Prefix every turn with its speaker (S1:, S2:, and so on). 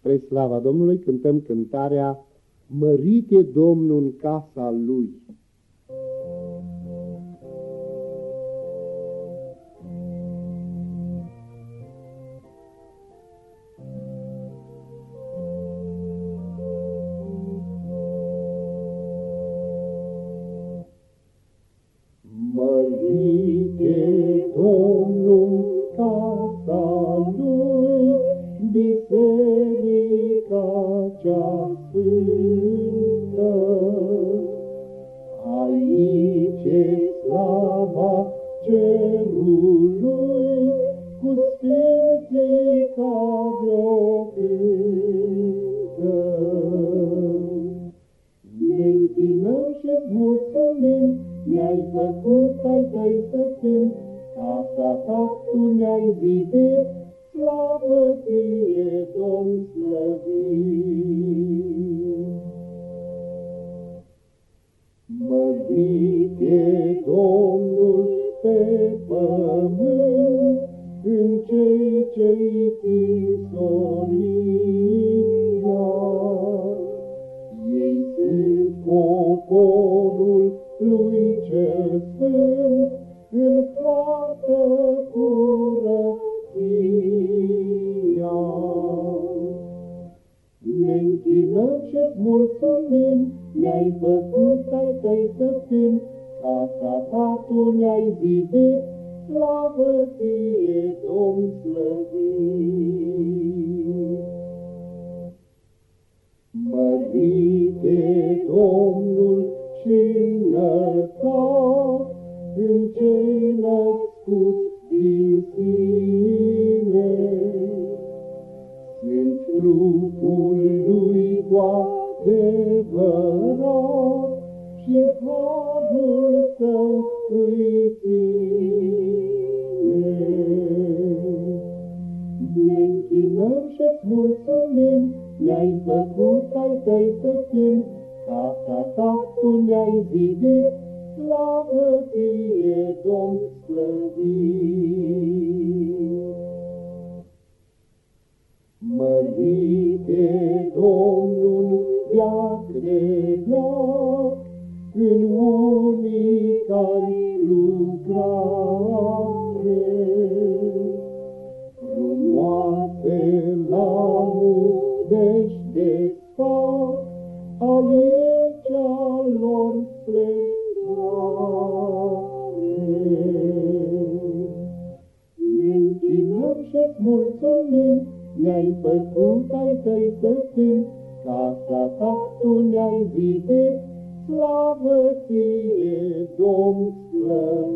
S1: Spre slava Domnului cântăm cântarea Mărite Domnul în casa Lui.
S2: Cea sfântă. Aici e slava cerului, cu sfinții care-o cântă. Ne închinăm și mulțumim, ne-ai făcut ai tăi să fim, casa ta tu ne-ai zidit, slavă fie Domn slăvit. Mărit e Domnul pe pământ, în cei ce-i tisolia. Ei sunt poporul Ne închinăm și mulțumim, ne-ai făcut ai tăi să fim, casa ta tu ne-ai zidit, slavă fie Domn slăvit. Mărite Domnul și cu adevărat și harul său îi ține. Ne închinăm și-ți mulțumim, ne-ai făcut ai tăi să fim, casa ta tu ne-ai zidit, slavă fie Domn slăvit. Lucrare. Frumoase lamudești de sfac, aici a lor splendoare. Ne închinăm și-ți mulțumim, ne-ai făcut ai tăi să fim, casa ta tu ne-ai zidit, slavă ție, Domn slăvit.